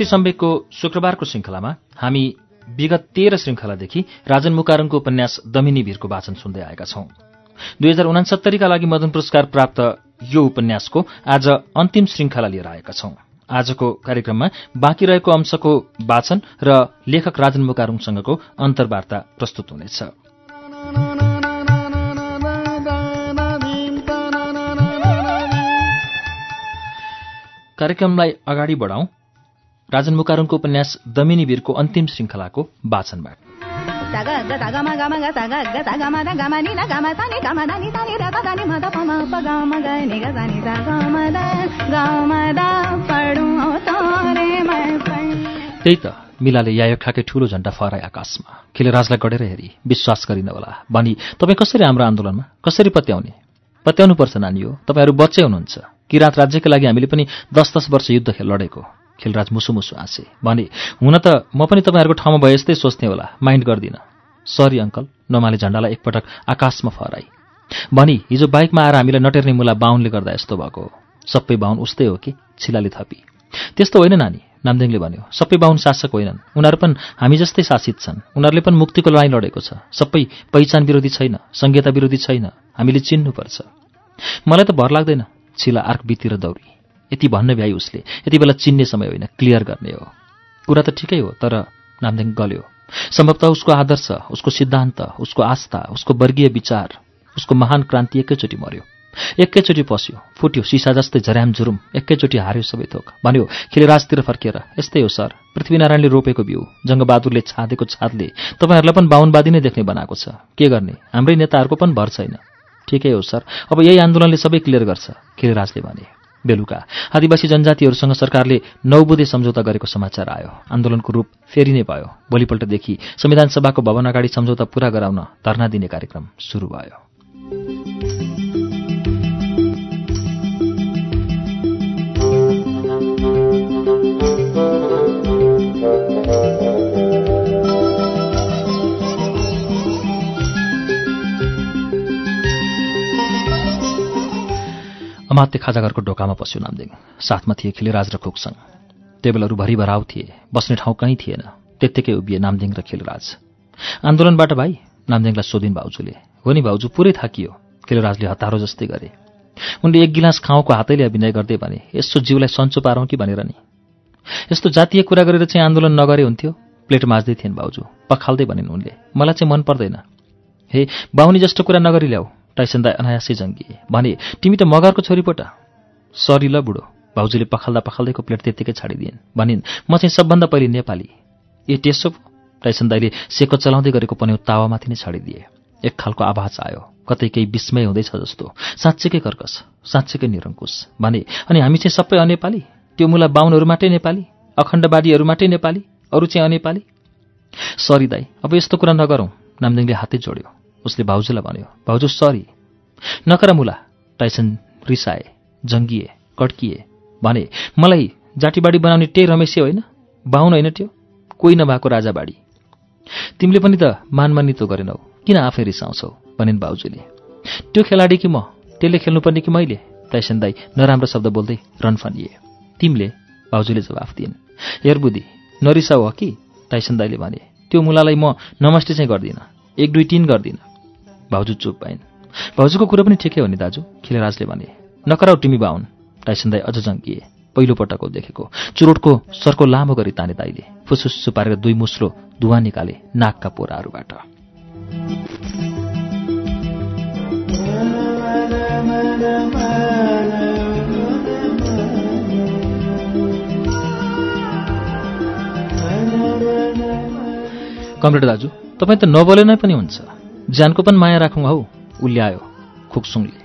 श्रुति सम्वेकको शुक्रबारको श्रृङ्खलामा हामी विगत तेह्र श्रृङ्खलादेखि राजन मुकारङको उपन्यास दमिनी वीरको वाचन सुन्दै आएका छौं। दुई हजार उनासत्तरीका लागि मदन पुरस्कार प्राप्त यो उपन्यासको आज अन्तिम श्रृङ्खला लिएर आएका छौं। आजको कार्यक्रममा बाँकी रहेको अंशको वाचन र लेखक राजन मुकारुङसँगको अन्तर्वार्ता प्रस्तुत हुनेछ। कार्यक्रमलाई अगाडि बढाउँ। राजन मुकारुङको उपन्यास दमिनी वीरको अन्तिम श्रृङ्खलाको वाचनबाट। त्यही त मिलाले यायो खाके ठूलो झण्डा फहराए आकाशमा। खिलेराजलाई गढेर हेरी विश्वास गरिन होला भनी तपाईँ कसरी हाम्रो आन्दोलनमा कसरी पत्याउने? पत्याउनु पर्छ नानी हो तपाईँहरू बच्चै हुनुहुन्छ। किराँत राज्यका लागि हामीले पनि दस दस वर्ष युद्ध लडेको? खिलराज मुसु मुसु हाँसे भने हुन त म पनि तपाईँहरूको ठाउँमा भए जस्तै सोच्ने होला। माइन्ड गर्दिनँ। Sorry uncle. नमाले झण्डालाई एकपटक आकाशमा फहराई। भनी हिजो बाइकमा आएर हामीलाई नटेर्ने मुला बाहुनले गर्दा यस्तो भएको सबै बाहुन उस्तै हो कि? छिलाले थपी। त्यस्तो होइन नानी नामदेङले भन्यो। सबै बाहुन शासक होइनन्। उनीहरू पनि हामी जस्तै शासित छन्। उनीहरूले पनि मुक्तिको लडाइँ लडेको छ। सबै पहिचान विरोधी छैन। संहिता विरोधी छैन। हामीले चिन्नुपर्छ। मलाई त भर लाग्दैन। छिला आर्क बितिर दौडी यति भन्न भ्याइ उसले। यति बेला चिन्ने समय होइन क्लियर गर्ने हो। कुरा त ठिकै हो तर नामदेङ गल्यो। सम्भवतः उसको आदर्श उसको सिद्धान्त उसको आस्था उसको वर्गीय विचार उसको महान क्रान्ति एकैचोटि मर्यो। एकैचोटि पस्यो फुट्यो सिसा जस्तै झर्याम झुरुम एकैचोटि हार्यो सबै थोक। भन्यो खिलेराजतिर फर्किएर यस्तै हो सर। पृथ्वीनारायणले रोपेको बिउ जङ्गबहादुरले छादेको छादले तपाईँहरूलाई पनि बाहुनवादी नै देख्ने बनाएको छ। के गर्ने? हाम्रै नेताहरूको पनि भर छैन। ठिकै हो सर। अब यही आन्दोलनले सबै क्लियर गर्छ खिलेराजले भने। बेलुका। आदिवासी जनजातिहरूसँग सरकारले नौबुधे सम्झौता गरेको समाचार आयो। आन्दोलनको रूप फेरि नै भयो। भोलिपल्टदेखि संविधान सभाको भवन अगाडि सम्झौता पूरा गराउन धरना दिने कार्यक्रम सुरु भयो। अमात्य खाजाघरको ढोकामा पस्यो नामदेङ साथमा थिए खिलेराज र खुकसँग टेबलहरू भरिभराउ थिए बस्ने ठाउँ कहीँ थिएन। त्यत्तिकै उभिए नामदेङ र खिलराज। आन्दोलनबाट भाइ नामदेङलाई सोधिन् भाउजूले। हो नि भाउजू पुरै थाकियो। खिलराजले हतारो जस्तै गरे। उनले एक गिलास खाउँको हातैले अभिनय गर्दै भने यसो जिउलाई सन्चो पारौँ कि भनेर नि? यस्तो जातीय कुरा गरेर चाहिँ आन्दोलन नगरे हुन्थ्यो? प्लेट माझ्दै थिएन भाउजू। पखाल्दै भनिन् उनले। मलाई चाहिँ मन पर्दैन। हे बाहुनी जस्तो कुरा नगरी ल्याऊ। टाइसन दाई अनायासै जङ्गिए। भने तिमी त मगरको छोरी पोटा सरी ल बुढो। भाउजूले पखाल्दा पखाल्दैको प्लेट त्यत्तिकै छाडिदिएन्। भनिन् म चाहिँ सबभन्दा पहिले नेपाली। ए टेसो टाइसन दाईले सेको चलाउँदै गरेको पन्यौ तावामाथि नै छाडिदिए। एक खालको आवाज आयो। कतै केही विस्मय हुँदैछ जस्तो। साँच्चैकै कर्कस साँच्चैकै निरङ्कुश। भने अनि हामी चाहिँ सबै अनेपाली? त्यो मुला बाहुनहरू मात्रै नेपाली? अखण्डवादीहरू मात्रै नेपाली? अरू चाहिँ अनेपाली? सरी दाई अब यस्तो कुरा नगरौँ। नामदिङले हातै जोड्यो। उसले भाउजूलाई भन्यो भाउजू सरी नकरा मुला टाइसन रिसाए जङ्गिए कड्किए भने मलाई जाटीबाडी बनाउने त्यही रमेशे होइन बाहुन होइन त्यो कोही नभएको राजाबाडी। तिमीले पनि त मानमानितो गरेनौ किन आफै रिसाउँछौ? भनिन् भाउजूले। त्यो खेलाडी कि म? त्यसले खेल्नुपर्ने कि मैले? टाइसन दाई नराम्रो शब्द बोल्दै रन फनिए तिमीले भाउजूले जवाफ दिइन्। बुद्धि नरिसाउ हो कि टाइसन दाईले भने। त्यो मुलालाई म नमस्ते चाहिँ गर्दिनँ एक दुई तिन गर्दिनँ। भाउजू चुप पाइन्। भाउजूको कुरो पनि ठिकै हो नि दाजु खिलेराजले भने। नकराउ टिमी बाहुन टाइसन दाई अझ जङ्किए पहिलो पटक देखेको। चुरोटको सर्को लामो गरी ताने दाईले फुसुसु पारेर दुई मुस्लो धुवा निकाले नाकका पोराहरूबाट। कमरेड दाजु तपाईँ त नबोले नै पनि हुन्छ। ज्यानको पनि माया राखौँ हौ उल्ल्यायो खुकसुङले।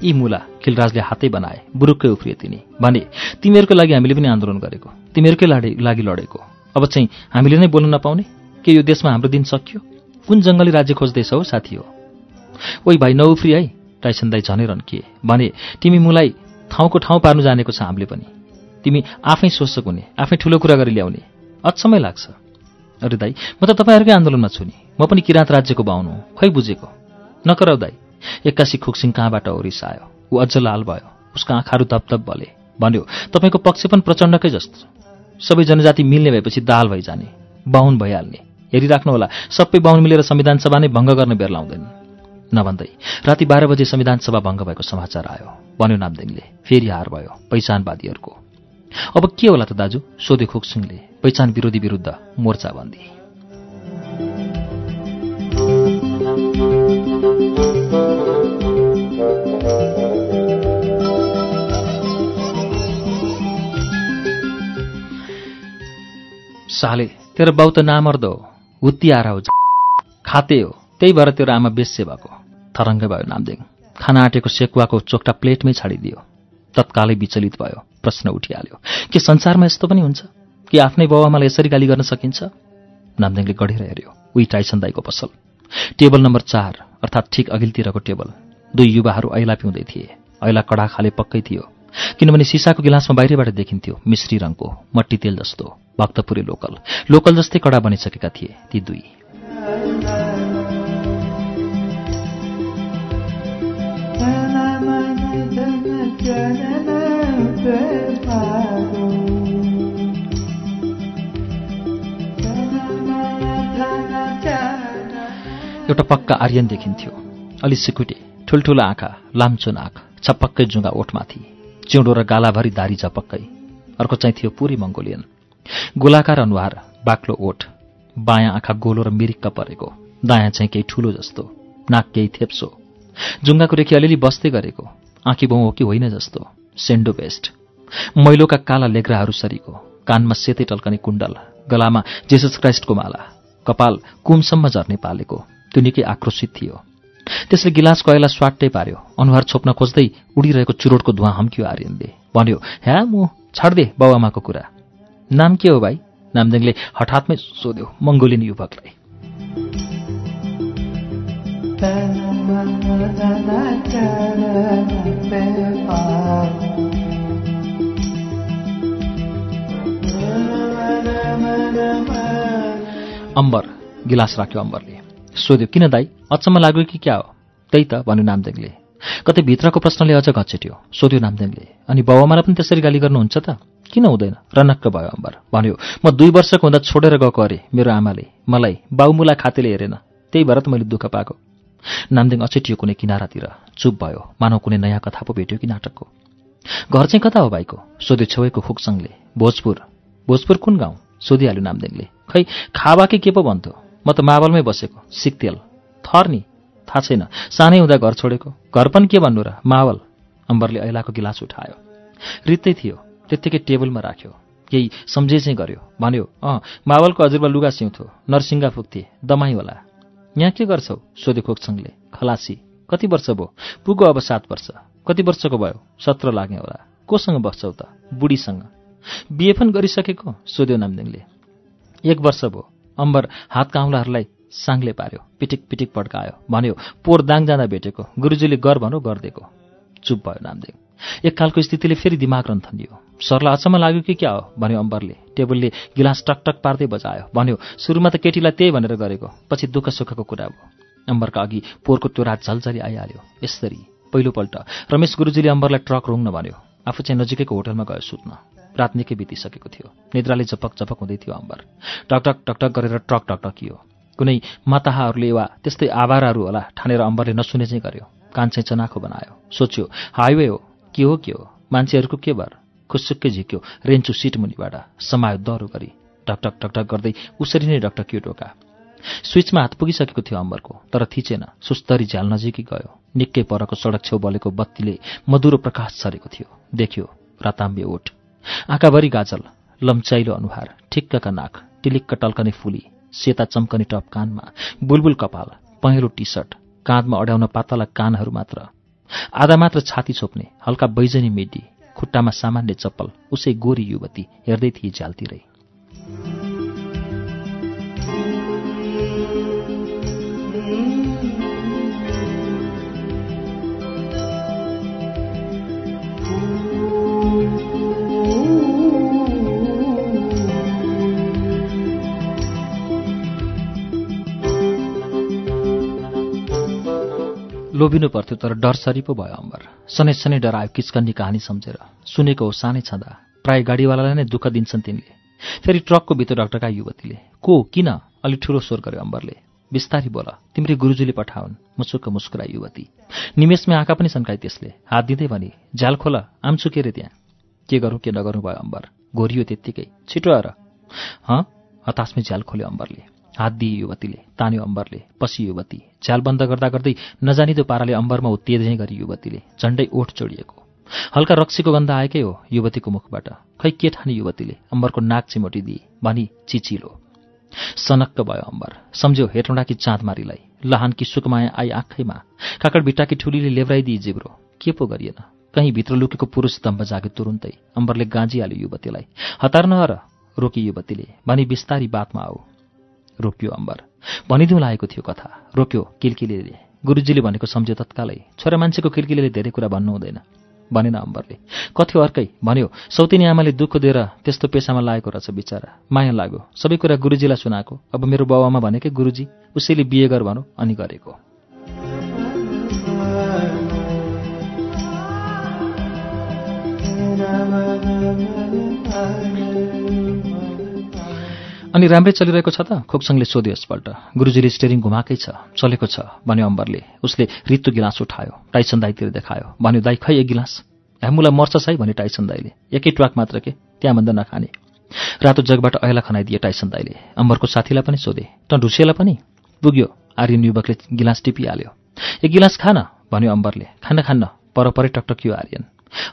यी मुला खिलराजले हातै बनाए बुरुक्कै उफ्रिए तिनी। भने तिमीहरूकै लागि हामीले पनि आन्दोलन गरेको तिमीहरूकै लागि लडेको। अब चाहिँ हामीले नै बोल्न नपाउने? के यो देशमा हाम्रो दिन सकियो? कुन जङ्गली राज्य खोज्दैछ हो साथी हो? ओइ भाइ नउफ्री है टाइसन दाई झनै रन्किए भने तिमी मुलाई ठाउँको ठाउँ पार्नु जानेको छ हामीले पनि। तिमी आफै शोषक हुने आफै ठुलो कुरा गरी ल्याउने। अचम्मै लाग्छ। अरे दाई म त तपाईँहरूकै आन्दोलनमा छु नि। म पनि किराँत राज्यको बाहुनु खै बुझेको? नकराउ दाई एक्कासी खुक्सिङ कहाँबाट ओरिस आयो ऊ अझ लाल भयो। उसको आँखाहरू धपधप भले भन्यो तपाईँको पक्ष पनि प्रचण्डकै जस्तो सबै जनजाति मिल्ने भएपछि दाल भइजाने। बाहुन भइहाल्ने। हेरिराख्नुहोला सबै बाहुन मिलेर संविधान सभा नै भङ्ग गर्ने बेर लाउँदैन। नभन्दै राति बाह्र बजे संविधान सभा भङ्ग भएको समाचार आयो। भन्यो नामदेङले फेरि हार भयो पहिचानवादीहरूको अब के होला त दाजु? सोधे खोकसिंहले पहिचान विरोधी विरुद्ध मोर्चाबन्दी। साले तेरो बाउ त नामर्द हो। हुत्ती आरा हो खाते हो। त्यही भएर तेरो आमा बेस्य भएको। थरङ्गै भयो नामदेङ। खाना आँटेको सेकुवाको चोक्टा प्लेटमै छाडिदियो। तत्कालै विचलित भयो। प्रश्न उठिहाल्यो। के संसारमा यस्तो पनि हुन्छ? कि आफ्नै बाउआमालाई यसरी गाली गर्न सकिन्छ? नामदेङले गढेर हेऱ्यो। उही टाइसन दाईको पसल। टेबल नम्बर चार अर्थात् ठिक अघिल्तिरको टेबल। दुई युवाहरू ऐला पिउँदै थिए। ऐला कडा खाले पक्कै थियो। किनभने सिसाको गिलासमा बाहिरबाट देखिन्थ्यो मिश्री रङको मट्टी तेल जस्तो भक्तपुरी लोकल। लोकल जस्तै कडा बनिसकेका थिए ती दुई। एउटा पक्का आर्यन देखिन्थ्यो। अलि सिकुटे ठुल्ठुलो आँखा लाम्चो नाक छपक्कै जुङ्गा ओठमाथि चिउँडो र गालाभरि दारी झपक्कै। अर्को चाहिँ थियो पुरै मङ्गोलियन। गोलाकार अनुहार बाक्लो ओठ बायाँ आँखा गोलो र मिरिक्क परेको दायाँ चाहिँ केही ठुलो जस्तो नाक केही थेप्सो। जुङ्गाको रेखी अलिअलि बस्दै गरेको आँखी बाउ हो कि होइन जस्तो सेन्डो बेस्ट। मैलोका काला लेग्राहरू सरीको कानमा सेतै टल्कने कुण्डल गलामा जेसस क्राइस्टको माला कपाल कुमसम्म झर्ने पालेको। त्यो निकै आक्रोशित थियो। त्यसले गिलास कयला स्वाटै पार्यो। अनुहार छोप्न खोज्दै उडिरहेको चुरोटको धुवा हम्क्यो आर्यनले। भन्यो ह्या मु छाड्दे बाबुआमाको कुरा। नाम के हो भाइ? नामदेङले हठातमै सोध्यो मङ्गोलिन युवकलाई। अम्बर गिलास राख्यो अम्बरले। सोध्यो किन दाई? अचम्म लाग्यो कि क्या हो? त्यही त भन्यो नामदेङले कतै भित्रको प्रश्नले अझ घचेट्यो सोध्यो नामदेङले अनि बाबामालाई पनि त्यसरी गाली गर्नुहुन्छ त? किन हुँदैन? रनक्क भयो अम्बर। भन्यो म दुई वर्षको हुँदा छोडेर गएको अरे मेरो आमाले। मलाई बाउमुला खातेले हेरेन। त्यही भएर त मैले दुःख पाएको नामदेङ अचेटियो कुनै किनारातिर। चुप भयो। मानव कुनै नयाँ कथा पो भेट्यो कि नाटकको? घर चाहिँ कता हो भाइको सोध्यो छेउको खुकसङले। भोजपुर। भोजपुर कुन गाउँ सोधिहाल्यो नामदेङले खै खावा कि के पो भन्थ्यो? म त मावलमै बसेको सिक्तेल। थर नि थाहा छैन। सानै हुँदा घर छोडेको। घर पनि के भन्नु र? मावल अम्बरले ऐलाको गिलास उठायो। रित्तै थियो। त्यत्तिकै टेबलमा राख्यो। केही सम्झे चाहिँ गर्यो। भन्यो अँ मावलको हजुरबा लुगा सिउँथ्यो। नरसिङ्गा फुक्थे दमाई होला यहाँ के गर्छौ? सोध्यो खोक्छङले खलासी। कति वर्ष भयो? पुगो अब सात वर्ष। कति वर्षको भयो? सत्र लाग्ने होला। कोसँग बस्छौ त? बुढीसँग। बिए पनि गरिसकेको? सोध्यो नामदिङले। एक वर्ष भयो। अम्बर हात काउलाहरूलाई साङ्ले पार्यो पिटिक पिटिक पड्कायो भन्यो पोहोर दाङ जाँदा भेटेको गुरुजीले गर भनौँ गरिदिएको चुप भयो नामदेव। एककालको स्थितिले फेरि दिमाग रन्थनियो सरलाई अचम्म लाग्यो कि क्या हो? भन्यो अम्बरले। टेबलले गिलास टकटक पार्दै बजायो। भन्यो सुरुमा त केटीलाई त्यही भनेर गरेको पछि दुःख सुखको कुरा भयो अम्बरका अघि पोहोरको त्यो रात झलझली आइहाल्यो। यसरी पहिलोपल्ट रमेश गुरुजीले अम्बरलाई ट्रक रुङ्न भन्यो। आफू चाहिँ नजिकैको होटलमा गयो सुत्न। रात निकै बितिसकेको थियो। निद्राले झपक झपक हुँदै थियो अम्बर। टकटक टकटक गरेर ट्रक टकटकियो कुनै माताहरूले वा त्यस्तै आवारहरू होला ठानेर अम्बरले नसुने चाहिँ गर्यो। कान चाहिँ चनाखो बनायो। सोच्यो हाइवे हो के हो के हो? मान्छेहरूको के भर? खुसुक्कै झिक्यो रेन्चु सिट मुनिबाट समायो दह्रो गरी। टकटक टकटक गर्दै उसरी नै डकटकियो टोका। स्विचमा हात पुगिसकेको थियो अम्बरको तर थिचेन। सुस्तरी झ्याल नजिकै गयो। निकै परको सडक छेउ बलेको बत्तीले मधुरो प्रकाश छरेको थियो। देख्यो राताम्बे ओठ। आँखाभरि गाजल लम्चाइलो अनुहार ठिक्कका नाक टिलिक्क टल्कने फुली सेता चम्कने टप कानमा बुलबुल कपाल पहेँलो टी सर्ट काँधमा अड्याउन पातला कानहरू मात्र। आधा मात्र छाती छोप्ने हल्का बैजनी मिडी खुट्टामा सामान्य चप्पल उसै गोरी युवती हेर्दै थिए झ्यालतिरै लोभिनु पर्थ्यो तर डरसरी पो भयो अम्बर। सनै सनै डरायो किचकन्नी कहानी सम्झेर। सुनेको हो सानै छँदा। प्राय गाडीवालालाई नै दुःख दिन्छन् तिनले। फेरि ट्रकको भित्र डक्टरका युवतीले को किन? अलि ठुलो स्वर गर्यो अम्बरले। बिस्तारी बोल तिम्री गुरुजुले पठाउन् मुसुक्क मुस्कुरा युवती। निमेषमै आँखा पनि सन्काए त्यसले। हात दिँदै भने झ्याल खोल आम्छु के रे त्यहाँ। के गरौँ के नगरौँ भयो अम्बर। घोरियो त्यत्तिकै। छिटो आएर। हँ? हतासमै झ्याल खोल्यो अम्बरले। हात दिए युवतीले तान्यो अम्बरले पसी युवती झ्याल बन्द गर्दा गर्दै नजानिदो पाराले अम्बरमा उत्तेजनै गरी युवतीले झण्डै ओठ चोडिएको। हल्का रक्सीको गन्ध आएकै हो युवतीको मुखबाट। खै के ठाने युवतीले अम्बरको नाक चिमोटी दिए? भनी चिचिलो। सनक्क भयो अम्बर। सम्झ्यो हेटौँडाकी चाँदमारीलाई। लहानकी सुकमाया आई आँखैमा। काकड बिट्टाकी ठुलीले लेब्राइदिए जिब्रो। के पो गरिएन? कहीँ भित्र लुकेको पुरुष स्तम्भ जाग्यो तुरुन्तै अम्बरले गाँजिहाल्यो युवतीलाई। हतार नहर रोकी युवतीले। भनी बिस्तारी बातमा आऊ। रोक्यो अम्बर। भनिदिउँ लागेको थियो कथा। रोक्यो किलकिलीले। गुरुजीले भनेको सम्झ्यो तत्कालै। छोरा मान्छेको किलकिलीले धेरै कुरा भन्नु हुँदैन। भनेन अम्बरले। कथ्यो अर्कै भन्यो सौतिनी आमाले दुःख दिएर त्यस्तो पेसामा लागेको रहेछ बिचरा। माया लाग्यो। सबै कुरा गुरुजीलाई सुनाएको। अब मेरो बाबामा भनेकै गुरुजी उसैले बिहे गर भनौँ अनि गरेको। अनि राम्रै चलिरहेको छ त खोक्सङले सोध्यो यसपल्ट। गुरुजीले स्टेरिङ घुमाएकै छ चलेको छ भन्यो अम्बरले। उसले रित्तु गिलास उठायो टाइसन दाईतिर देखायो। भन्यो दाई खै एक गिलास? ह्यामुलाई मर्छ है भने टाइसन दाईले। एकै ट्वाक मात्र के? त्यहाँभन्दा नखाने। रातो जगबाट ऐला खनाइदिए टाइसन दाईले। अम्बरको साथीलाई पनि सोधे त ढुसेला पनि? पुग्यो। आर्यन युवकले गिलास टिपिहाल्यो। एक गिलास खान भन्यो अम्बरले। खान्न खान्न परपरै टकटकियो आर्यन।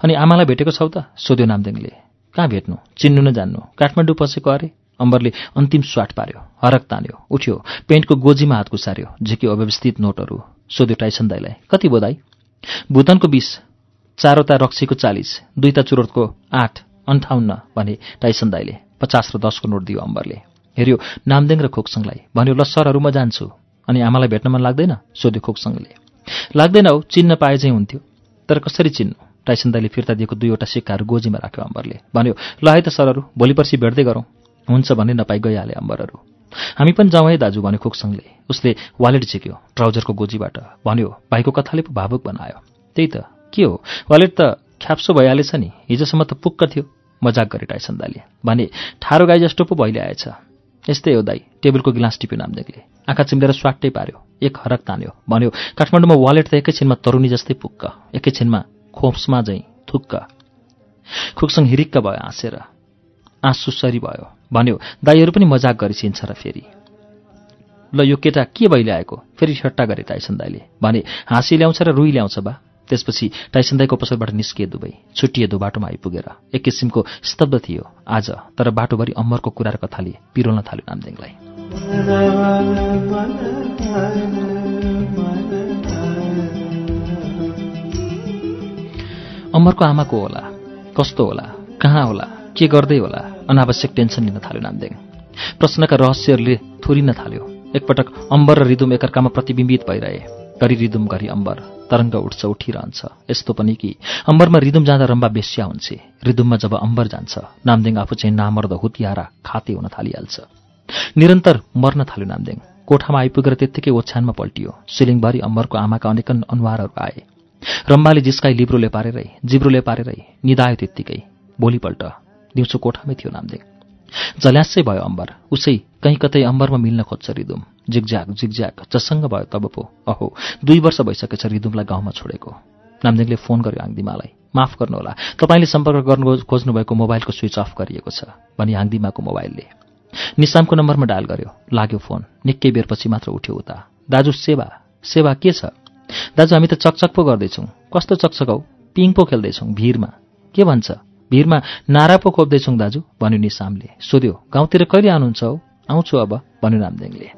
अनि आमालाई भेटेको छौ त? सोध्यो नामदेङले कहाँ भेट्नु? चिन्नु न जान्नु। काठमाडौँ पसेको अरे? अम्बरले अन्तिम स्वाट पार्यो हरक तान्यो उठ्यो पेन्टको गोजीमा हात घुसार्यो झिक्यो अव्यवस्थित नोटहरू। सोध्यो टाइसन दाईलाई कति बोधाई भुतनको बिस चारवटा रक्सीको चालिस दुईटा चुरोटको आठ अन्ठाउन्न भने टाइसन दाईले पचास र दसको नोट दियो अम्बरले। हेऱ्यो नामदेङ र खोकसङलाई भन्यो ल सरहरू म जान्छु। अनि आमालाई भेट्न मन लाग्दैन? सोध्यो खोकसङले। लाग्दैन हौ चिन्न पाए चाहिँ हुन्थ्यो। तर कसरी चिन्नु? टाइसन दाईले फिर्ता दिएको दुईवटा सिक्काहरू गोजीमा राख्यो अम्बरले। भन्यो ल है त सरहरू भोलि पर्सि भेट्दै गरौँ। हुन्छ भने नपाई गइहाले अम्बरहरू। हामी पनि जाउँ है दाजु भन्यो खोकसङले। उसले वालेट झिक्यो ट्राउजरको गोजीबाट। भन्यो भाइको कथाले पो भावुक बनायो। त्यही त के हो? वालेट त ख्याप्सो भइहालेछ नि। हिजोसम्म त पुक्क थियो। मजाक गरे टाइसन दाले। भने ठारो गाई जस्तो पो भइले आएछ। यस्तै हो दाई टेबलको गिलास टिप्यो नामदेकले। आँखा चिम्लेर स्वाटै पार्यो। एक हरक तान्यो। भन्यो काठमाडौँमा वालेट त एकैछिनमा तरुनी जस्तै पुक्क। एकैछिनमा खोप्समा झैँ थुक्क। खुक्सङ हिरिक्क भयो हाँसेर। आँसुसरी भयो। भन्यो दाईहरू पनि मजाक गरिसिन्छ र फेरि। ल यो केटा के भइल्याएको फेरि सट्टा गरे टाइसन दाईले। भने हाँसी ल्याउँछ र रुई ल्याउँछ बा। त्यसपछि टाइसन दाईको पसलबाट निस्किए दुवै छुट्टिए दु बाटोमा आइपुगेर। एक किसिमको स्तब्ध थियो आज तर बाटोभरि अम्मरको कुरा र कथाले पिरोल्न थाल्यो नामदेङलाई अमरको आमाको होला? कस्तो होला? कहाँ होला? के गर्दै होला? अनावश्यक टेन्सन लिन थाल्यो नामदेङ। प्रश्नका रहस्यहरूले थोरिन थाल्यो। एकपटक अम्बर र रिदुम एकअर्कामा प्रतिबिम्बित भइरहे। घरि रिदुम घरि अम्बर तरङ्ग उठ्छ उठिरहन्छ। यस्तो पनि कि अम्बरमा रिदुम जाँदा रम्बा बेस्या हुन्छ। रिदुममा जब अम्बर जान्छ नामदेङ आफू चाहिँ नामर्द हुतियारा खाते हुन थालिहाल्छ। निरन्तर मर्न थाल्यो नामदेङ। कोठामा आइपुगेर त्यत्तिकै ओछ्यानमा पल्टियो। सिलिङभरि अम्बरको आमाका अनेकन अनुहारहरू आए। रम्बाले जिस्काई लिब्रोले पारेरै जिब्रोले पारेरै निधायो त्यत्तिकै। भोलिपल्ट दिउँसो कोठामै थियो नामदेङ जल्यासै भयो अम्बर। उसै कहीँ कतै अम्बरमा मिल्न खोज्छ रिदुम। जिगज्याग जिगज्याग जससँग भयो तब पो। अहो दुई वर्ष भइसकेछ रिदुमलाई गाउँमा छोडेको। नामदेङले फोन गर्यो आङदिमालाई माफ गर्नुहोला तपाईँले सम्पर्क गर्नु खोज्नुभएको मोबाइलको स्विच अफ गरिएको छ भनी आङदिमाको मोबाइलले। निसामको नम्बरमा डायल गर्यो। लाग्यो फोन। निकै बेरपछि मात्र उठ्यो उता। दाजु सेवा? सेवा के छ? दाजु हामी त चकचक पो गर्दैछौँ। कस्तो चकचक हौ? पिङ पो खेल्दैछौँ भिरमा। के भन्छ? भिरमा नारा पो खोप्दैछौँ दाजु भन्यो निसामले। सोध्यो गाउँतिर कहिले आउनुहुन्छ हौ? आउँछु अब भन्यो रामदेङले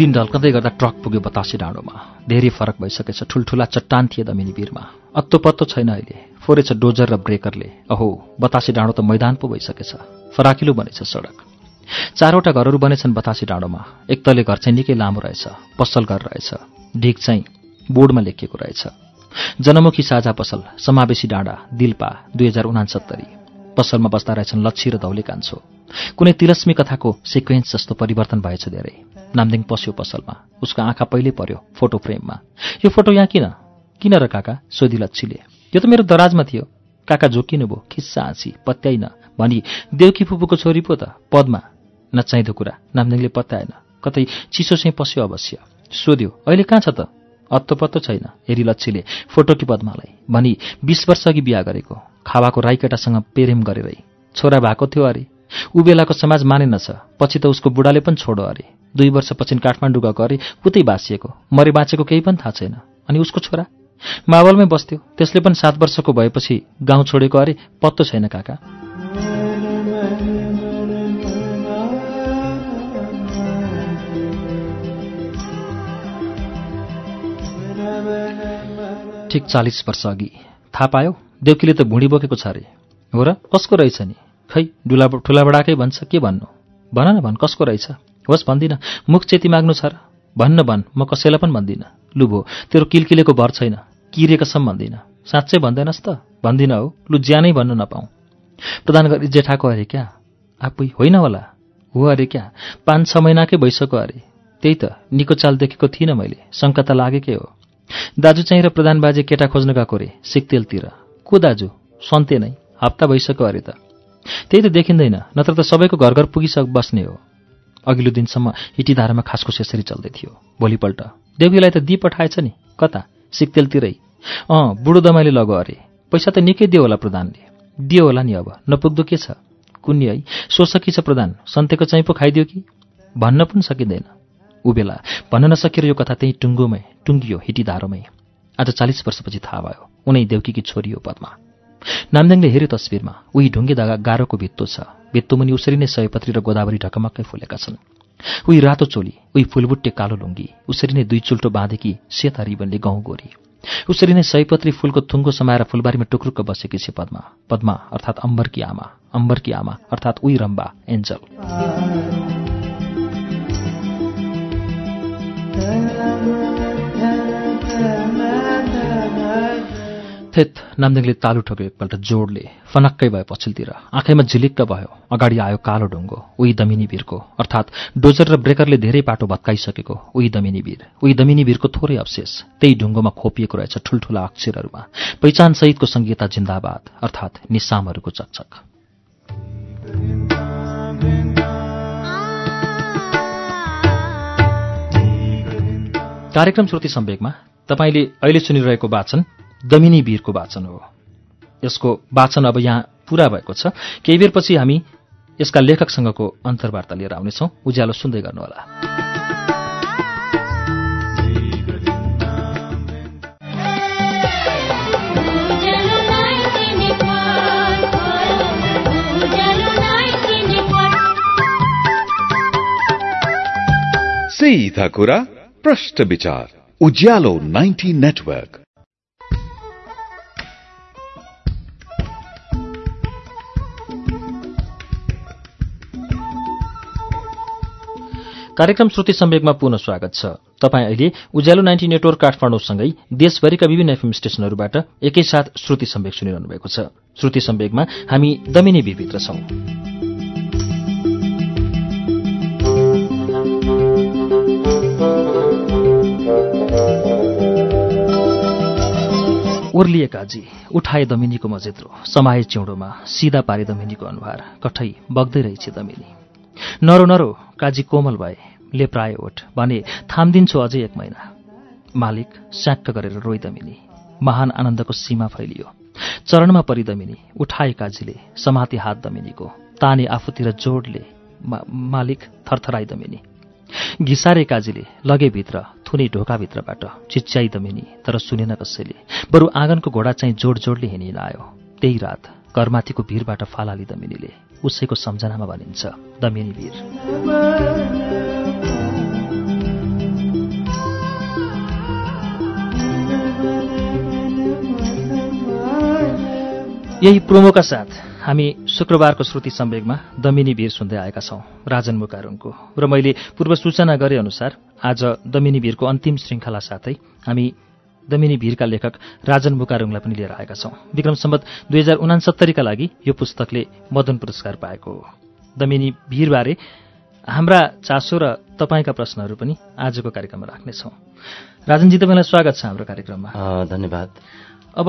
दिन ढल्कँदै गर्दा ट्रक पुग्यो बतासी डाँडोमा। धेरै फरक भइसकेछ। ठुल्ठुला चट्टान थिए दमिनी वीरमा अत्तो पत्तो छैन अहिले। फोरेछ डोजर र ब्रेकरले। अहो बतासे डाँडो त मैदान पो भइसकेछ। फराकिलो बनेछ सडक। चारवटा घरहरू बनेछन् बतासे डाँडोमा। एक तले घर चाहिँ निकै लामो रहेछ। पसल घर रहेछ। ढिक चाहिँ बोर्डमा लेखिएको रहेछ। जनमुखी साझा पसल समावेशी डाँडा दिल्पा दुई हजार उनासत्तरी। पसलमा बस्दा रहेछन् लच्छी र धौले कान्छो। कुनै तिलस्मी कथाको सिक्वेन्स जस्तो परिवर्तन भएछ धेरै। नामदिङ पस्यो पसलमा। उसको आँखा पहिले पर्यो फोटो फ्रेममा। यो फोटो यहाँ किन? किन र काका? सोधी लच्छीले। यो त मेरो दराजमा थियो। काका झोकिनु भयो खिस्सा हाँसी पत्याइन भनी देउकी फुपूको छोरी पो त पदमा। नचाहिँदो कुरा नामदिङले पत्याएन। कतै चिसो चाहिँ पस्यो अवश्य। सोध्यो अहिले कहाँ छ त? अत्तो पत्तो छैन हेरी लच्छीले फोटो कि पद्मालाई? भनी बिस वर्ष अघि बिहा गरेको। खावाको राईकेटासँग प्रेम गरेरै छोरा भएको थियो अरे। ऊ बेलाको समाज मानेनछ पछि त उसको बुढाले पनि छोडो अरे। दुई वर्षपछि काठमाडौँ गएको अरे उतै बाँसिएको। मरे बाँचेको केही पनि थाहा छैन। अनि उसको छोरा? मावलमै बस्थ्यो। त्यसले पनि सात वर्षको भएपछि गाउँ छोडेको अरे पत्तो छैन काका। ठिक चालिस वर्ष अघि। थाहा पायो देउकीले त भुँडी बोकेको छ अरे। हो र? कसको रहेछ नि? खै डुला ठुलाबडाकै भन्छ के भन्नु? भन न भन् कसको रहेछ? होस् भन्दिनँ। मुख चेती माग्नु छ र? भन्न भन् म कसैलाई पनि भन्दिनँ। लु भो तेरो किलकिलेको भर छैन। किरेकसम्म भन्दिनँ। साँच्चै भन्दैनस् त। भन्दिनँ हो। लु ज्यानै भन्नु नपाऊ। प्रदान गरी जेठाको अरे क्या? आफै होइन होला। हो अरे क्या? पाँच छ महिनाकै भइसक्यो अरे। त्यही त। निको चाल देखेको थिइनँ मैले। शङ्का त लागेकै हो। दाजु चाहिँ र प्रधान बाजे केटा खोज्न गएको रे सिक्तेलतिर। को दाजु? सन्ते नै। हप्ता भइसक्यो अरे त। त्यही त देखिँदैन। नत्र त सबैको घर घर पुगिसक बस्ने हो। अघिल्लो दिनसम्म हिटीधारामा खासको यसरी चल्दै थियो। भोलिपल्ट। देवीलाई त दि पठाएछ नि। कता? सिक्तेलतिरै। अँ बुढो दमाईले लगो अरे। पैसा त निकै दियो होला प्रधानले। दियो होला नि अब। नपुग्दो के छ? कुन्नी है सोसकी छ प्रधान? सन्तेको चाहिँ पो खाइदियो कि? भन्न पनि सकिँदैन। ऊ बेला भन्न नसकेर यो कथा त्यही टुङ्गोमै टुङ्गियो हिटीधारोमै। आज चालिस वर्षपछि थाहा भयो उनै देउकीकी छोरी हो पद्मा। नामदेङले हेऱ्यो तस्विरमा उही ढुङ्गे दागा गारोको भित्तो छ। भित्तोमुनि उसरी नै सयपत्री र गोदावरी ढकमक्कै फुलेका छन्। उही रातो चोली उही फुलबुट्टे कालो लुङ्गी उसरी नै दुई चुल्टो बाँधेकी सेता रिबनले गहुँ गोरी। उसरी नै सयपत्री फूलको थुङ्गो समाएर फुलबारीमा टुक्रुक्क बसेकी छ पद्मा। पद्मा अर्थात् अम्बरकी आमा। अम्बरकी आमा अर्थात् उही रम्बा एन्जल थेत नामदिङले तालु ठोक्यो एकपल्ट जोडले फनक्कै भयो पछिल्तिर। आँखैमा झिलिक्क भयो अगाडि आयो कालो ढुङ्गो उही दमिनी वीरको। अर्थात् डोजर र ब्रेकरले धेरै पाटो भत्काइसकेको उही दमिनी वीर। उही दमिनी वीरको थोरै अवशेष त्यही ढुङ्गोमा खोपिएको रहेछ ठुल्ठुला अक्षरहरूमा। पहिचानसहितको संहिता जिन्दाबाद अर्थात् निसामहरूको चकचक। कार्यक्रम श्रुति सम्वेकमा तपाईँले अहिले सुनिरहेको वाचन दमिनी वीरको वाचन हो। यसको वाचन अब यहाँ पूरा भएको छ। केही बेरपछि हामी यसका लेखकसँगको अन्तर्वार्ता लिएर आउनेछौँ। उज्यालो सुन्दै गर्नुहोला। सीधा कुरा प्रश्न विचार। उज्यालो 90 नेटवर्क। कार्यक्रम श्रुति सम्वेकमा पुनः स्वागत छ। तपाईँ अहिले उज्यालो नाइन्टी नेटवर्क काठमाडौँसँगै देशभरिका विभिन्न एफएम स्टेशनहरूबाट एकैसाथ श्रुति सम्वेक सुनिरहनु भएको छ। श्रुति सम्वेकमा हामी दमिनी भित्र छौं। ओर्लिए काजी उठाए दमिनीको मजेत्रो समाए चिउँडोमा सिधा पारे दमिनीको अनुहार कठै बग्दै रहेछ दमिनी। नरो नरो काजी कोमल भए लेप्राए ओठ भने थामिदिन्छु अझै एक महिना। मालिक स्याक्क गरेर रोइ दमिनी महान आनन्दको सीमा फैलियो। चरणमा परि दमिनी उठाए काजीले समाति हात दमिनीको ताने आफूतिर जोडले मा, मालिक थरथराई दमिनी घिसारे काजीले लगे भित्र थुनै ढोकाभित्रबाट चिच्याइ दमिनी तर सुनेन कसैले। बरु आँगनको घोडा चाहिँ जोड जोडले हिँडिन आयो। त्यही रात घरमाथिको भिरबाट फालाली दमिनीले उसैको सम्झनामा भनिन्छ दमिनी भिर यही प्रोमोका साथ हामी शुक्रबारको श्रुति सम्वेगमा दमिनी वीर सुन्दै आएका छौँ राजन मुकारुङको र मैले पूर्व सूचना गरे अनुसार आज दमिनी वीरको अन्तिम श्रृङ्खला साथै हामी दमिनी वीरका लेखक राजन मुकारुङलाई पनि लिएर आएका छौं। विक्रम सम्बत दुई हजार उनासत्तरीका लागि यो पुस्तकले मदन पुरस्कार पाएको हो। दमिनी वीरबारे हाम्रा चासो र तपाईँका प्रश्नहरू पनि आजको कार्यक्रममा राख्नेछौँ। राजनजी तपाईँलाई स्वागत छ हाम्रो कार्यक्रममा। धन्यवाद। अब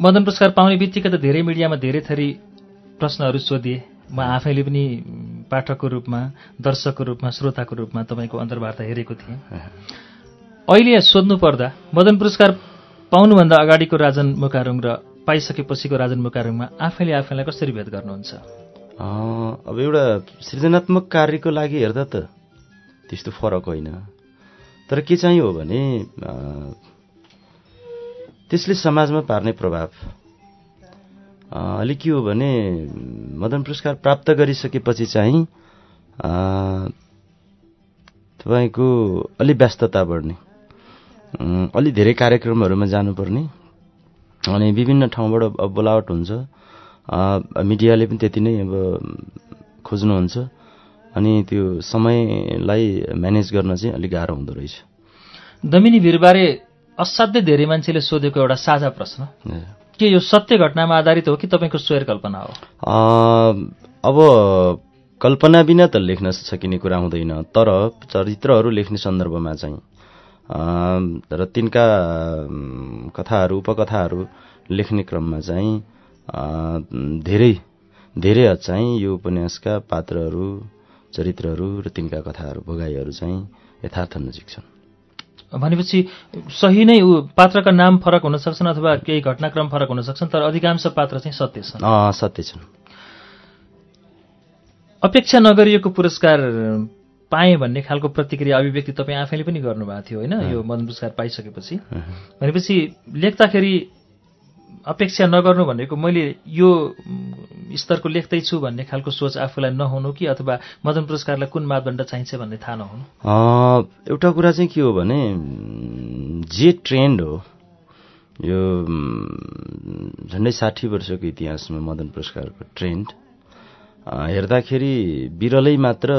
मदन पुरस्कार पाउने बित्तिकै त धेरै मिडियामा धेरै थरी प्रश्नहरू सोधिए। म आफैले पनि पाठकको रूपमा दर्शकको रूपमा श्रोताको रूपमा तपाईँको अन्तर्वार्ता हेरेको थिएँ। अहिले सोध्नु पर्दा मदन पुरस्कार पाउनुभन्दा अगाडिको राजन मुकारुङ र पाइसकेपछिको राजन मुकारुङमा आफैले आफैलाई कसरी भेद गर्नुहुन्छ? अब एउटा सृजनात्मक कार्यको लागि हेर्दा त त्यस्तो फरक होइन। तर के चाहिँ हो भने त्यसले समाजमा पार्ने प्रभाव। अलिक के हो भने मदन पुरस्कार प्राप्त गरिसकेपछि चाहिँ तपाईँको अलि व्यस्तता बढ्ने। अलि धेरै कार्यक्रमहरूमा जानुपर्ने। अनि विभिन्न ठाउँबाट बोलावट हुन्छ। मिडियाले पनि त्यति नै अब खोज्नुहुन्छ। अनि त्यो समयलाई म्यानेज गर्न चाहिँ अलिक गाह्रो हुँदो रहेछ। दमिनी भिरबारे असाध्यै धेरै मान्छेले सोधेको एउटा साझा प्रश्न। के यो सत्य घटनामा आधारित हो कि तपाईँको स्वयर कल्पना हो अब कल्पना बिना त लेख्न सकिने कुरा हुँदैन। तर चरित्रहरू लेख्ने सन्दर्भमा चाहिँ। र तिनका कथाहरू उपकथाहरू लेख्ने क्रममा चाहिँ धेरै धेरै हद चाहिँ यो उपन्यासका पात्रहरू चरित्रहरू र तिनका कथाहरू भोगाईहरू चाहिँ यथार्थ नजिक छन्। भनेपछि सही नै ऊ पात्रका नाम फरक हुन सक्छन् अथवा केही घटनाक्रम फरक हुन सक्छन् तर अधिकांश पात्र चाहिँ सत्य छन्। सत्य छन्। अपेक्षा नगरिएको पुरस्कार पाएँ भन्ने खालको प्रतिक्रिया अभिव्यक्ति तपाईँ आफैले पनि गर्नुभएको थियो होइन? यो मदन पुरस्कार पाइसकेपछि भनेपछि लेख्दाखेरि अपेक्षा नगर्नु भनेको मैले यो स्तरको लेख्दैछु भन्ने खालको सोच आफूलाई नहुनु कि अथवा मदन पुरस्कारलाई कुन मापदण्ड चाहिन्छ भन्ने थाहा नहुनु? एउटा कुरा चाहिँ के हो भने जे ट्रेन्ड हो यो झन्डै साठी वर्षको इतिहासमा मदन पुरस्कारको ट्रेन्ड हेर्दाखेरि बिरलै मात्र